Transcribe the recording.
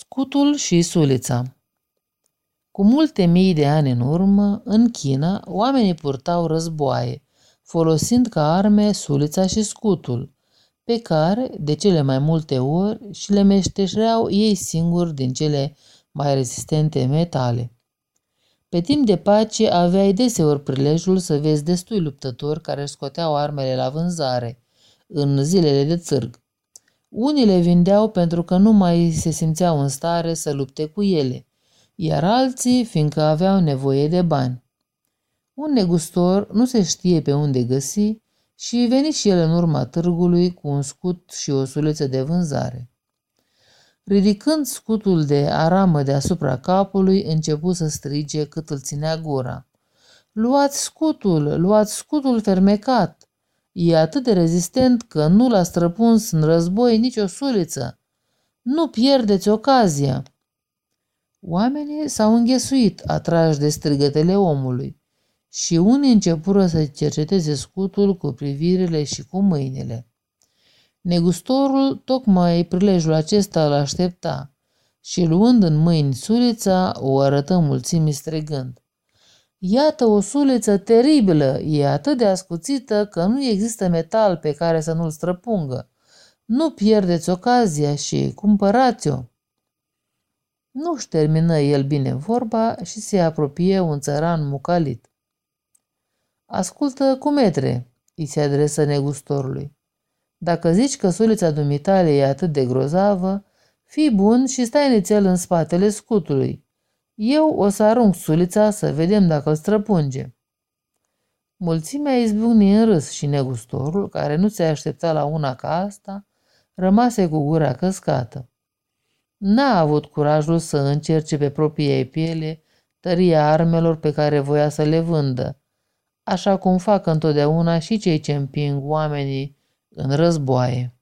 Scutul și sulița Cu multe mii de ani în urmă, în China, oamenii purtau războaie, folosind ca arme sulița și scutul, pe care, de cele mai multe ori, și le meșteșeau ei singuri din cele mai rezistente metale. Pe timp de pace aveai deseori prilejul să vezi destui luptători care scoteau armele la vânzare, în zilele de țârg. Unii le vindeau pentru că nu mai se simțeau în stare să lupte cu ele, iar alții fiindcă aveau nevoie de bani. Un negustor nu se știe pe unde găsi și veni și el în urma târgului cu un scut și o suleță de vânzare. Ridicând scutul de aramă deasupra capului, începu să strige cât îl ținea gura. Luați scutul, luați scutul fermecat! E atât de rezistent că nu l-a străpuns în război nicio suliță. Nu pierdeți ocazia! Oamenii s-au înghesuit, atrași de strigătele omului, și unii începură să cerceteze scutul cu privirile și cu mâinile. Negustorul tocmai prilejul acesta îl aștepta și luând în mâini sulița, o arătă mulțimii strigând. Iată o suliță teribilă, e atât de ascuțită că nu există metal pe care să nu-l străpungă. Nu pierdeți ocazia și cumpărați-o. Nu-și termină el bine vorba și se apropie un țăran mucalit. Ascultă cu metre, îi se adresă negustorului. Dacă zici că sulița dumitale e atât de grozavă, fii bun și stai nițel în spatele scutului. Eu o să arunc sulița să vedem dacă îl străpunge. Mulțimea izbucni în râs și negustorul, care nu se aștepta la una ca asta, rămase cu gura căscată. N-a avut curajul să încerce pe propria ei piele tăria armelor pe care voia să le vândă, așa cum fac întotdeauna și cei ce împing oamenii în războaie.